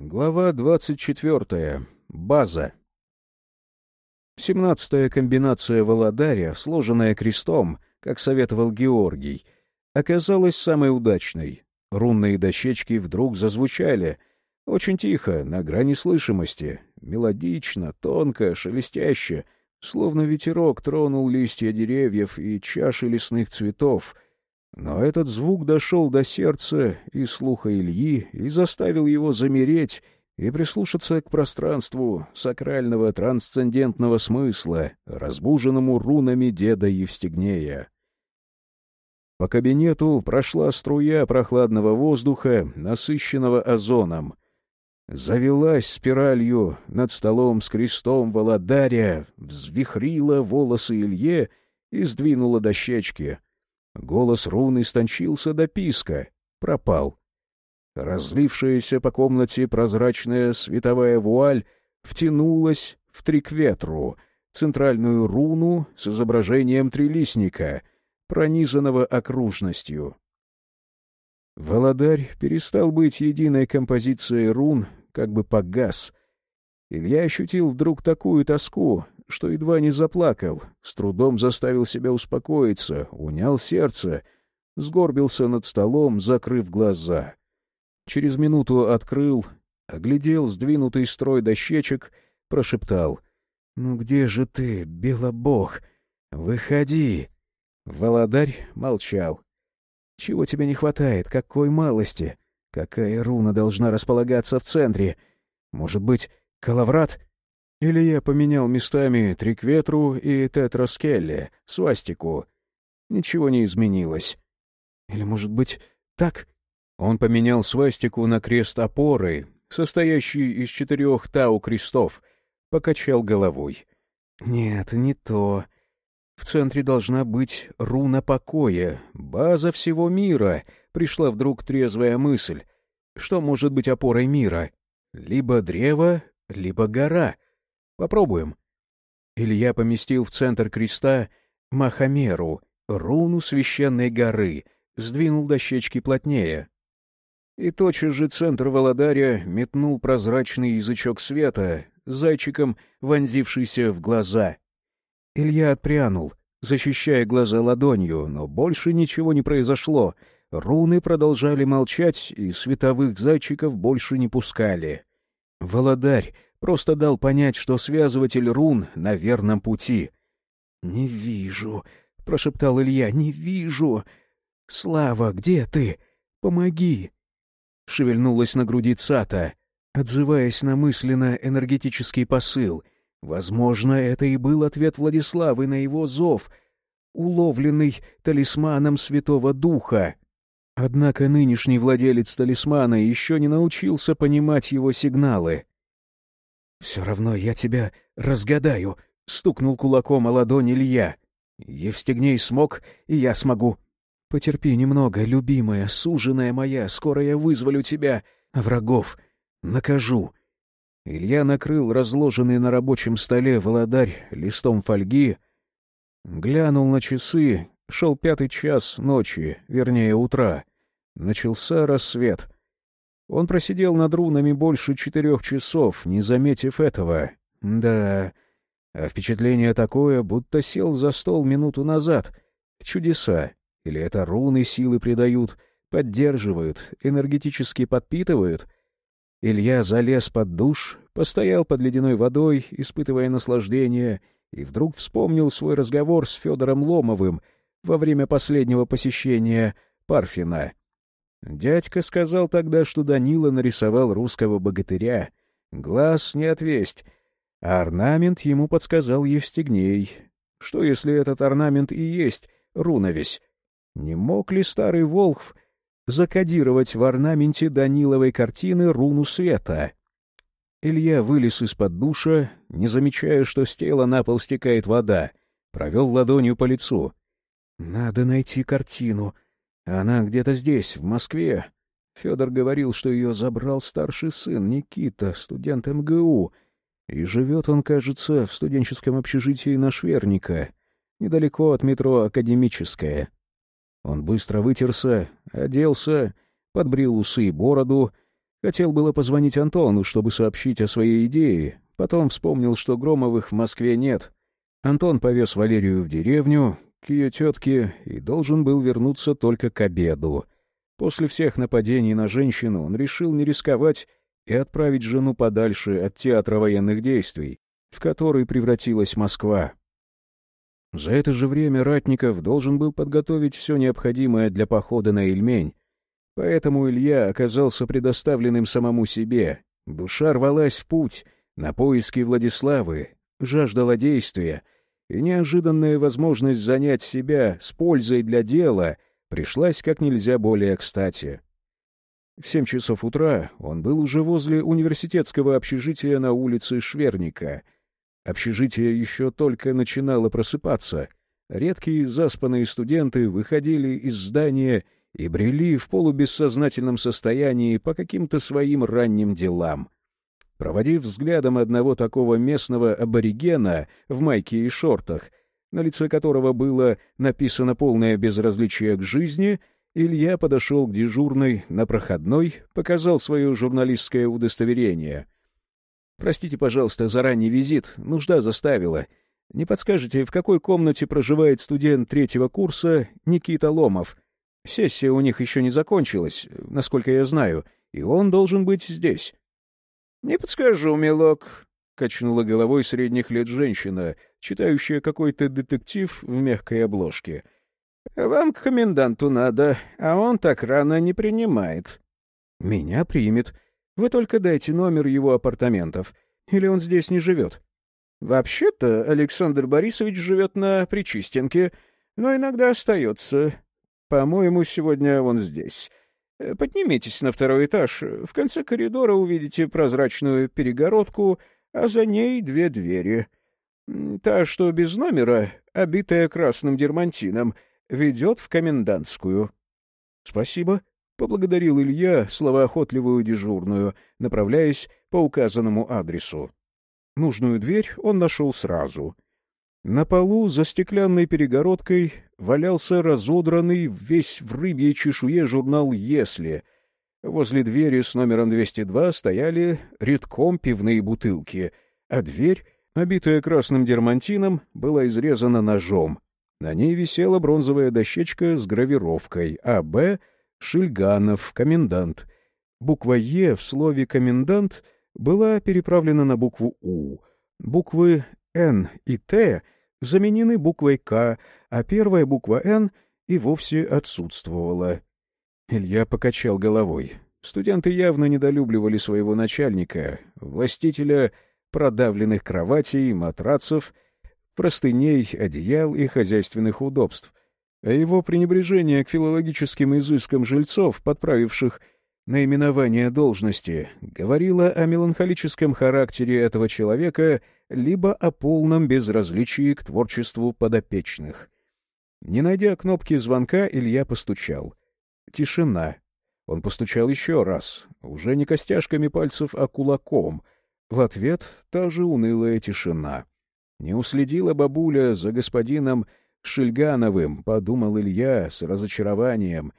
Глава 24. База. Семнадцатая комбинация Володаря, сложенная крестом, как советовал Георгий, оказалась самой удачной. Рунные дощечки вдруг зазвучали. Очень тихо, на грани слышимости. Мелодично, тонко, шелестяще. Словно ветерок тронул листья деревьев и чаши лесных цветов — но этот звук дошел до сердца и слуха Ильи и заставил его замереть и прислушаться к пространству сакрального трансцендентного смысла, разбуженному рунами деда Евстигнея. По кабинету прошла струя прохладного воздуха, насыщенного озоном. Завелась спиралью над столом с крестом Володаря, взвихрила волосы Илье и сдвинула дощечки — Голос руны истончился до писка, пропал. Разлившаяся по комнате прозрачная световая вуаль втянулась в трикветру, центральную руну с изображением трилистника, пронизанного окружностью. Володарь перестал быть единой композицией рун, как бы погас. Илья ощутил вдруг такую тоску, что едва не заплакал, с трудом заставил себя успокоиться, унял сердце, сгорбился над столом, закрыв глаза. Через минуту открыл, оглядел сдвинутый строй дощечек, прошептал. — Ну где же ты, белобог? Выходи! Володарь молчал. — Чего тебе не хватает? Какой малости? Какая руна должна располагаться в центре? Может быть, Калаврат? Или я поменял местами Трикветру и Тетраскелли, свастику. Ничего не изменилось. Или, может быть, так? Он поменял свастику на крест опоры, состоящий из четырех тау-крестов, покачал головой. Нет, не то. В центре должна быть руна покоя, база всего мира, пришла вдруг трезвая мысль. Что может быть опорой мира? Либо древо, либо гора — Попробуем. Илья поместил в центр креста Махамеру, руну священной горы, сдвинул дощечки плотнее. И тотчас же центр Володаря метнул прозрачный язычок света, зайчиком вонзившийся в глаза. Илья отпрянул, защищая глаза ладонью, но больше ничего не произошло. Руны продолжали молчать, и световых зайчиков больше не пускали. Володарь Просто дал понять, что связыватель рун на верном пути. «Не вижу», — прошептал Илья, — «не вижу». «Слава, где ты? Помоги!» Шевельнулась на груди Цата, отзываясь на мысленно энергетический посыл. Возможно, это и был ответ Владиславы на его зов, уловленный талисманом Святого Духа. Однако нынешний владелец талисмана еще не научился понимать его сигналы. «Все равно я тебя разгадаю», — стукнул кулаком о ладонь Илья. «Евстигней смог, и я смогу». «Потерпи немного, любимая, суженая моя, скоро я вызволю тебя, а врагов накажу». Илья накрыл разложенный на рабочем столе володарь листом фольги, глянул на часы, шел пятый час ночи, вернее, утра. Начался рассвет — он просидел над рунами больше четырех часов, не заметив этого. Да, а впечатление такое, будто сел за стол минуту назад. Чудеса. Или это руны силы придают, поддерживают, энергетически подпитывают? Илья залез под душ, постоял под ледяной водой, испытывая наслаждение, и вдруг вспомнил свой разговор с Федором Ломовым во время последнего посещения Парфина. Дядька сказал тогда, что Данила нарисовал русского богатыря. Глаз не отвесть. А орнамент ему подсказал Евстигней. Что, если этот орнамент и есть руновесь? Не мог ли старый Волхв закодировать в орнаменте Даниловой картины руну света? Илья вылез из-под душа, не замечая, что с тела на пол стекает вода, провел ладонью по лицу. «Надо найти картину», она где-то здесь, в Москве. Федор говорил, что ее забрал старший сын Никита, студент МГУ, и живет он, кажется, в студенческом общежитии на Шверника, недалеко от метро Академическое. Он быстро вытерся, оделся, подбрил усы и бороду, Хотел было позвонить Антону, чтобы сообщить о своей идее, потом вспомнил, что Громовых в Москве нет. Антон повез Валерию в деревню, ее тетке, и должен был вернуться только к обеду. После всех нападений на женщину он решил не рисковать и отправить жену подальше от театра военных действий, в который превратилась Москва. За это же время Ратников должен был подготовить все необходимое для похода на Ильмень, поэтому Илья оказался предоставленным самому себе. Душа рвалась в путь, на поиски Владиславы, жаждала действия, и неожиданная возможность занять себя с пользой для дела пришлась как нельзя более кстати. В семь часов утра он был уже возле университетского общежития на улице Шверника — Общежитие еще только начинало просыпаться. Редкие заспанные студенты выходили из здания и брели в полубессознательном состоянии по каким-то своим ранним делам. Проводив взглядом одного такого местного аборигена в майке и шортах, на лице которого было написано полное безразличие к жизни, Илья подошел к дежурной на проходной, показал свое журналистское удостоверение — Простите, пожалуйста, за ранний визит, нужда заставила. Не подскажете, в какой комнате проживает студент третьего курса Никита Ломов? Сессия у них еще не закончилась, насколько я знаю, и он должен быть здесь. — Не подскажу, милок, — качнула головой средних лет женщина, читающая какой-то детектив в мягкой обложке. — Вам к коменданту надо, а он так рано не принимает. — Меня примет, — вы только дайте номер его апартаментов. Или он здесь не живет? Вообще-то Александр Борисович живет на Причистенке, но иногда остается. По-моему, сегодня он здесь. Поднимитесь на второй этаж. В конце коридора увидите прозрачную перегородку, а за ней две двери. Та, что без номера, обитая красным дермантином, ведет в комендантскую. — Спасибо, Поблагодарил Илья словоохотливую дежурную, направляясь по указанному адресу. Нужную дверь он нашел сразу. На полу за стеклянной перегородкой валялся разодранный весь в рыбьей чешуе журнал «Если». Возле двери с номером 202 стояли редком пивные бутылки, а дверь, обитая красным дермантином, была изрезана ножом. На ней висела бронзовая дощечка с гравировкой «АБ» Шильганов, комендант. Буква «Е» в слове «комендант» была переправлена на букву «У». Буквы «Н» и «Т» заменены буквой «К», а первая буква «Н» и вовсе отсутствовала. Илья покачал головой. Студенты явно недолюбливали своего начальника, властителя продавленных кроватей, матрацев, простыней, одеял и хозяйственных удобств а его пренебрежение к филологическим изыскам жильцов, подправивших наименование должности, говорило о меланхолическом характере этого человека либо о полном безразличии к творчеству подопечных. Не найдя кнопки звонка, Илья постучал. Тишина. Он постучал еще раз, уже не костяшками пальцев, а кулаком. В ответ та же унылая тишина. Не уследила бабуля за господином Шильгановым, — подумал Илья с разочарованием.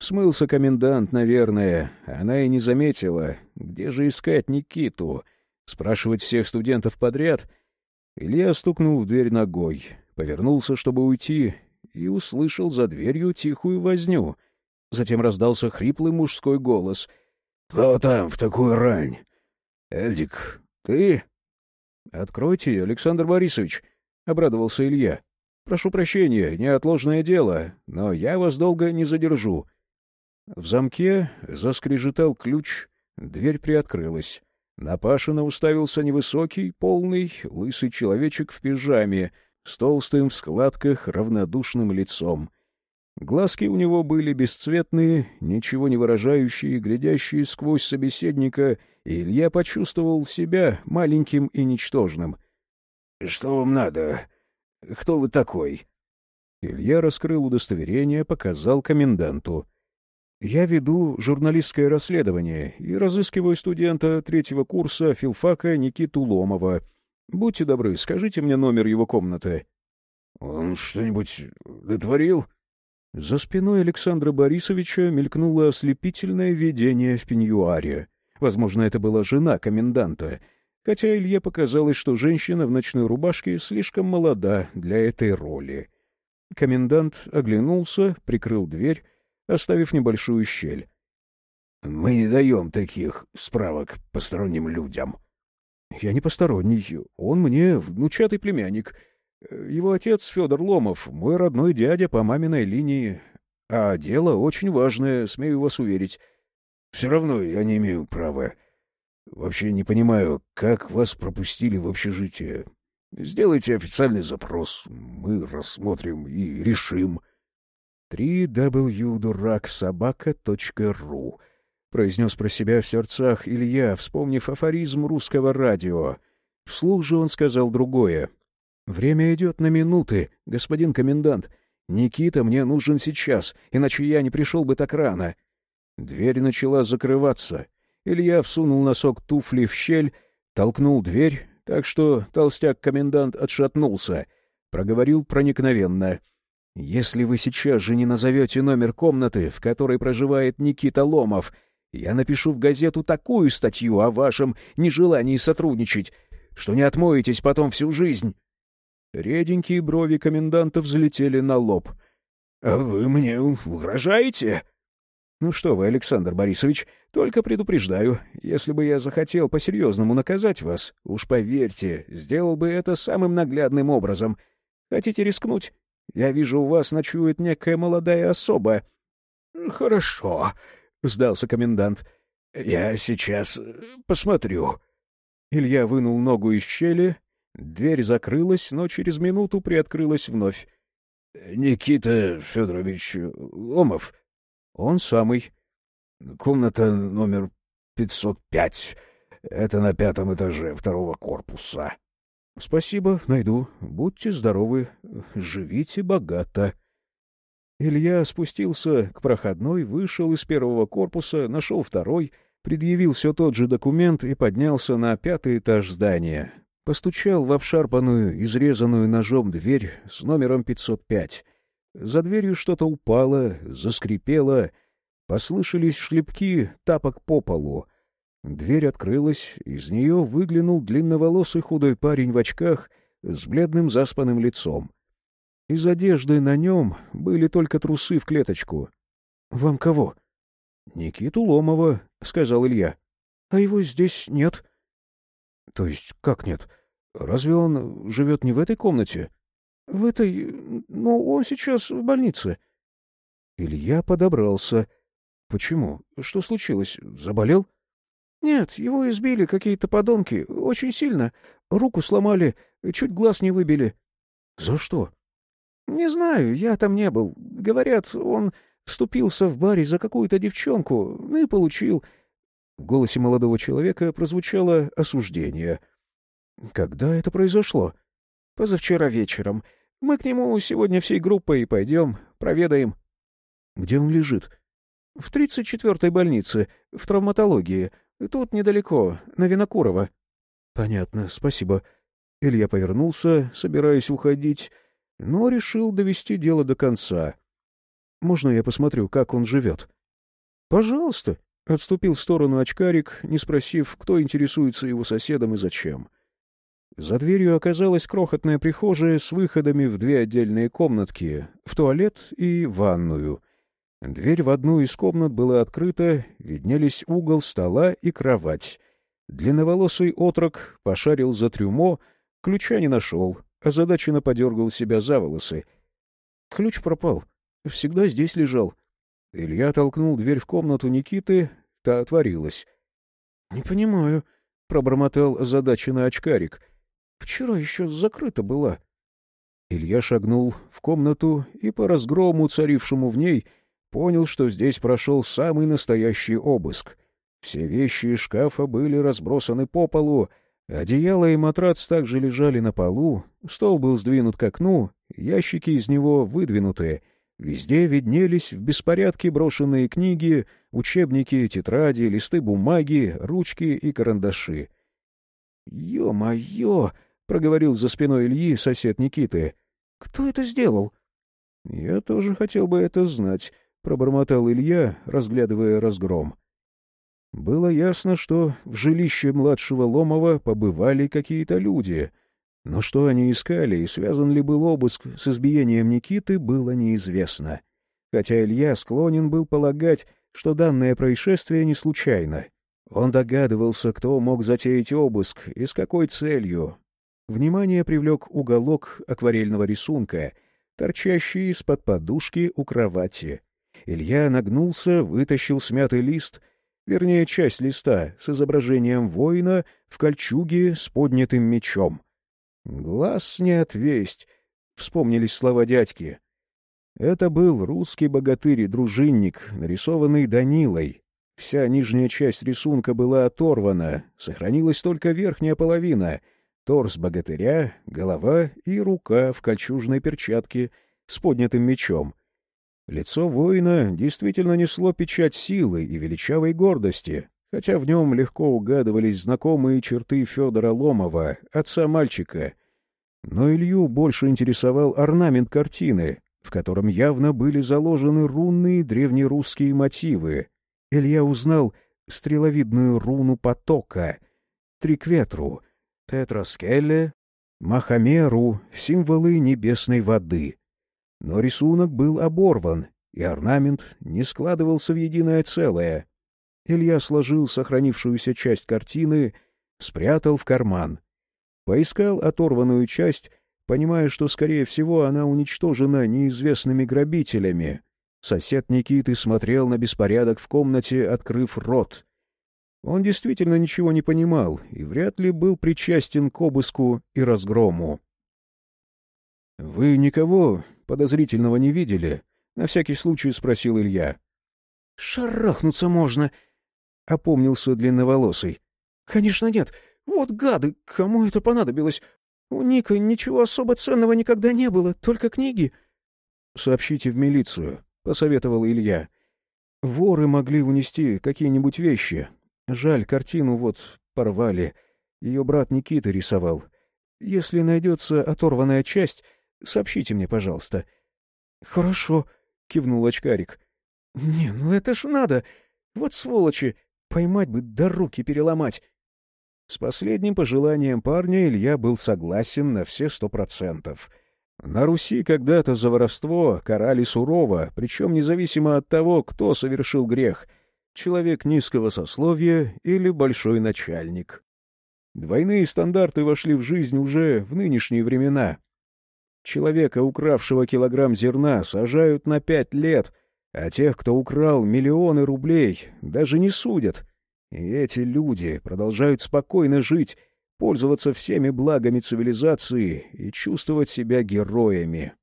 Смылся комендант, наверное. Она и не заметила. Где же искать Никиту? Спрашивать всех студентов подряд? Илья стукнул в дверь ногой, повернулся, чтобы уйти, и услышал за дверью тихую возню. Затем раздался хриплый мужской голос. — Кто там в такую рань? — Эдик, ты? — Откройте, Александр Борисович, — обрадовался Илья. Прошу прощения, неотложное дело, но я вас долго не задержу. В замке заскрежетал ключ, дверь приоткрылась. На Пашина уставился невысокий, полный, лысый человечек в пижаме, с толстым в складках равнодушным лицом. Глазки у него были бесцветные, ничего не выражающие, глядящие сквозь собеседника, и Илья почувствовал себя маленьким и ничтожным. — Что вам надо? Кто вы такой?» Илья раскрыл удостоверение, показал коменданту. «Я веду журналистское расследование и разыскиваю студента третьего курса филфака Никиту Ломова. Будьте добры, скажите мне номер его комнаты». «Он что-нибудь дотворил?» За спиной Александра Борисовича мелькнуло ослепительное видение в пеньюаре. Возможно, это была жена коменданта, хотя Илье показалось, что женщина в ночной рубашке слишком молода для этой роли. Комендант оглянулся, прикрыл дверь, оставив небольшую щель. — Мы не даем таких справок посторонним людям. — Я не посторонний. Он мне внучатый племянник. Его отец Федор Ломов, мой родной дядя по маминой линии. А дело очень важное, смею вас уверить. Все равно я не имею права. Вообще не понимаю, как вас пропустили в общежитие. Сделайте официальный запрос, мы рассмотрим и решим. www.дураксобака.ру произнес про себя в сердцах Илья, вспомнив афоризм русского радио. Вслух же он сказал другое. «Время идет на минуты, господин комендант. Никита мне нужен сейчас, иначе я не пришел бы так рано». Дверь начала закрываться. Илья всунул носок туфли в щель, толкнул дверь, так что толстяк-комендант отшатнулся. Проговорил проникновенно. «Если вы сейчас же не назовете номер комнаты, в которой проживает Никита Ломов, я напишу в газету такую статью о вашем нежелании сотрудничать, что не отмоетесь потом всю жизнь». Реденькие брови коменданта взлетели на лоб. — А вы мне угрожаете? — Ну что вы, Александр Борисович, только предупреждаю, если бы я захотел по-серьезному наказать вас, уж поверьте, сделал бы это самым наглядным образом. Хотите рискнуть? Я вижу, у вас ночует некая молодая особа. — Хорошо, — сдался комендант. — Я сейчас посмотрю. Илья вынул ногу из щели Дверь закрылась, но через минуту приоткрылась вновь. — Никита Федорович Ломов. — Он самый. — Комната номер 505. Это на пятом этаже второго корпуса. — Спасибо, найду. Будьте здоровы. Живите богато. Илья спустился к проходной, вышел из первого корпуса, нашел второй, предъявил все тот же документ и поднялся на пятый этаж здания. Постучал в обшарпанную, изрезанную ножом дверь с номером 505. За дверью что-то упало, заскрипело. Послышались шлепки тапок по полу. Дверь открылась, из нее выглянул длинноволосый худой парень в очках с бледным заспанным лицом. Из одежды на нем были только трусы в клеточку. — Вам кого? — Никиту Ломова, — сказал Илья. — А его здесь нет. — То есть как нет? Разве он живет не в этой комнате? — В этой... Ну, он сейчас в больнице. Илья подобрался. — Почему? Что случилось? Заболел? — Нет, его избили какие-то подонки. Очень сильно. Руку сломали, чуть глаз не выбили. — За что? — Не знаю, я там не был. Говорят, он вступился в баре за какую-то девчонку, ну и получил... В голосе молодого человека прозвучало осуждение. «Когда это произошло?» «Позавчера вечером. Мы к нему сегодня всей группой пойдем, проведаем». «Где он лежит?» «В тридцать четвертой больнице, в травматологии. Тут недалеко, на Винокурова». «Понятно, спасибо». Илья повернулся, собираясь уходить, но решил довести дело до конца. «Можно я посмотрю, как он живет?» «Пожалуйста», Отступил в сторону очкарик, не спросив, кто интересуется его соседом и зачем. За дверью оказалась крохотная прихожая с выходами в две отдельные комнатки, в туалет и ванную. Дверь в одну из комнат была открыта, виднелись угол стола и кровать. Длинноволосый отрок пошарил за трюмо, ключа не нашел, озадаченно подергал себя за волосы. Ключ пропал. Всегда здесь лежал. Илья толкнул дверь в комнату Никиты, та отворилась. — Не понимаю, — пробормотал озадаченный очкарик. — Вчера еще закрыта была. Илья шагнул в комнату и по разгрому, царившему в ней, понял, что здесь прошел самый настоящий обыск. Все вещи из шкафа были разбросаны по полу, одеяло и матрац также лежали на полу, стол был сдвинут к окну, ящики из него выдвинуты — Везде виднелись в беспорядке брошенные книги, учебники, тетради, листы бумаги, ручки и карандаши. «Ё-моё!» — проговорил за спиной Ильи сосед Никиты. «Кто это сделал?» «Я тоже хотел бы это знать», — пробормотал Илья, разглядывая разгром. Было ясно, что в жилище младшего Ломова побывали какие-то люди, но что они искали и связан ли был обыск с избиением Никиты, было неизвестно. Хотя Илья склонен был полагать, что данное происшествие не случайно. Он догадывался, кто мог затеять обыск и с какой целью. Внимание привлек уголок акварельного рисунка, торчащий из-под подушки у кровати. Илья нагнулся, вытащил смятый лист, вернее, часть листа с изображением воина в кольчуге с поднятым мечом. «Глаз не отвесть», — вспомнились слова дядьки. Это был русский богатырь и дружинник, нарисованный Данилой. Вся нижняя часть рисунка была оторвана, сохранилась только верхняя половина — торс богатыря, голова и рука в кольчужной перчатке с поднятым мечом. Лицо воина действительно несло печать силы и величавой гордости, хотя в нем легко угадывались знакомые черты Федора Ломова, отца мальчика. Но Илью больше интересовал орнамент картины, в котором явно были заложены рунные древнерусские мотивы. Илья узнал стреловидную руну потока, трикветру, тетраскеле, махамеру, символы небесной воды. Но рисунок был оборван, и орнамент не складывался в единое целое. Илья сложил сохранившуюся часть картины, спрятал в карман. Поискал оторванную часть понимая, что, скорее всего, она уничтожена неизвестными грабителями. Сосед Никиты смотрел на беспорядок в комнате, открыв рот. Он действительно ничего не понимал и вряд ли был причастен к обыску и разгрому. — Вы никого подозрительного не видели? — на всякий случай спросил Илья. — Шарахнуться можно, — опомнился длинноволосый. — Конечно нет. Вот гады, кому это понадобилось? У Ника ничего особо ценного никогда не было, только книги. — Сообщите в милицию, — посоветовал Илья. — Воры могли унести какие-нибудь вещи. Жаль, картину вот порвали. Ее брат Никита рисовал. Если найдется оторванная часть, сообщите мне, пожалуйста. — Хорошо, — кивнул очкарик. — Не, ну это ж надо. Вот сволочи, поймать бы да руки переломать. С последним пожеланием парня Илья был согласен на все сто процентов. На Руси когда-то за воровство карали сурово, причем независимо от того, кто совершил грех — человек низкого сословия или большой начальник. Двойные стандарты вошли в жизнь уже в нынешние времена. Человека, укравшего килограмм зерна, сажают на пять лет, а тех, кто украл миллионы рублей, даже не судят — и эти люди продолжают спокойно жить, пользоваться всеми благами цивилизации и чувствовать себя героями.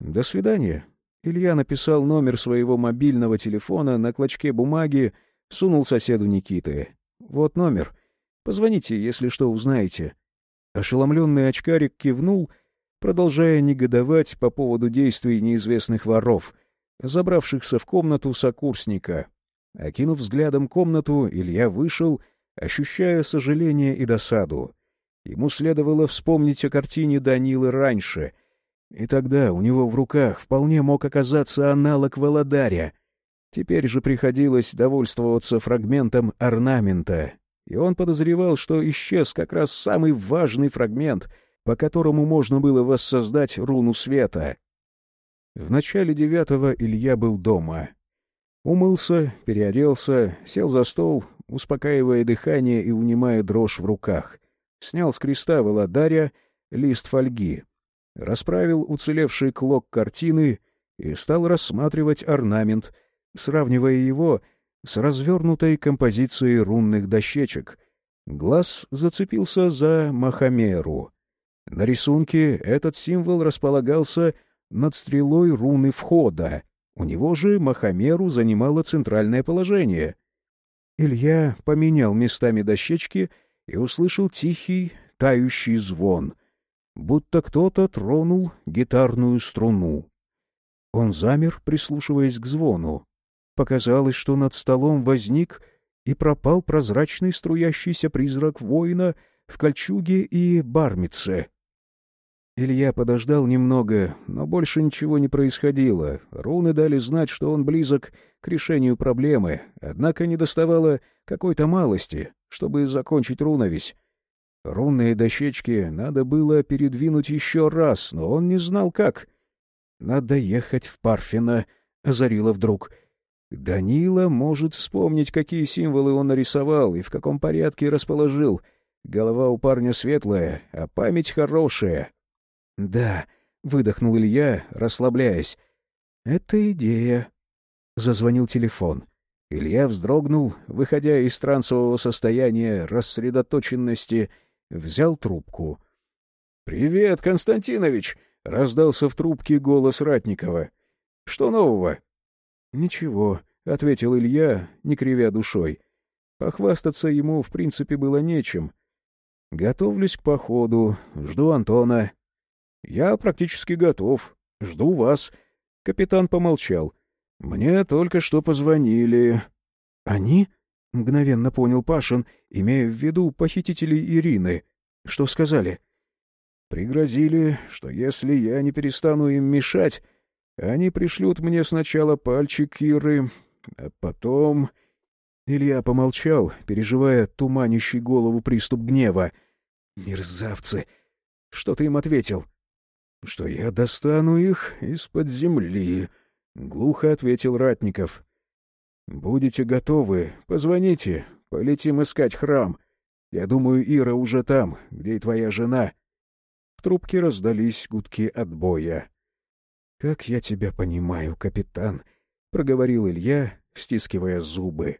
До свидания. Илья написал номер своего мобильного телефона на клочке бумаги, сунул соседу Никиты. Вот номер. Позвоните, если что узнаете. Ошеломленный очкарик кивнул, продолжая негодовать по поводу действий неизвестных воров, забравшихся в комнату сокурсника. Окинув взглядом комнату, Илья вышел, ощущая сожаление и досаду. Ему следовало вспомнить о картине Данилы раньше, и тогда у него в руках вполне мог оказаться аналог Володаря. Теперь же приходилось довольствоваться фрагментом орнамента, и он подозревал, что исчез как раз самый важный фрагмент, по которому можно было воссоздать руну света. В начале девятого Илья был дома — Умылся, переоделся, сел за стол, успокаивая дыхание и унимая дрожь в руках. Снял с креста Володаря лист фольги, расправил уцелевший клок картины и стал рассматривать орнамент, сравнивая его с развернутой композицией рунных дощечек. Глаз зацепился за Махамеру. На рисунке этот символ располагался над стрелой руны входа — у него же Махамеру занимало центральное положение. Илья поменял местами дощечки и услышал тихий, тающий звон, будто кто-то тронул гитарную струну. Он замер, прислушиваясь к звону. Показалось, что над столом возник и пропал прозрачный струящийся призрак воина в кольчуге и бармице. Илья подождал немного, но больше ничего не происходило. Руны дали знать, что он близок к решению проблемы, однако не доставало какой-то малости, чтобы закончить руновись. Рунные дощечки надо было передвинуть еще раз, но он не знал как. «Надо ехать в Парфино», — озарило вдруг. Данила может вспомнить, какие символы он нарисовал и в каком порядке расположил. Голова у парня светлая, а память хорошая. «Да», — выдохнул Илья, расслабляясь. «Это идея». Зазвонил телефон. Илья вздрогнул, выходя из трансового состояния рассредоточенности, взял трубку. «Привет, Константинович!» — раздался в трубке голос Ратникова. «Что нового?» «Ничего», — ответил Илья, не кривя душой. Похвастаться ему, в принципе, было нечем. «Готовлюсь к походу, жду Антона». «Я практически готов. Жду вас». Капитан помолчал. «Мне только что позвонили». «Они?» — мгновенно понял Пашин, имея в виду похитителей Ирины. «Что сказали?» «Пригрозили, что если я не перестану им мешать, они пришлют мне сначала пальчик Иры, а потом...» Илья помолчал, переживая туманящий голову приступ гнева. «Мерзавцы! Что ты им ответил?» «Что я достану их из-под земли», — глухо ответил Ратников. «Будете готовы, позвоните, полетим искать храм. Я думаю, Ира уже там, где и твоя жена». В трубке раздались гудки отбоя. «Как я тебя понимаю, капитан», — проговорил Илья, стискивая зубы.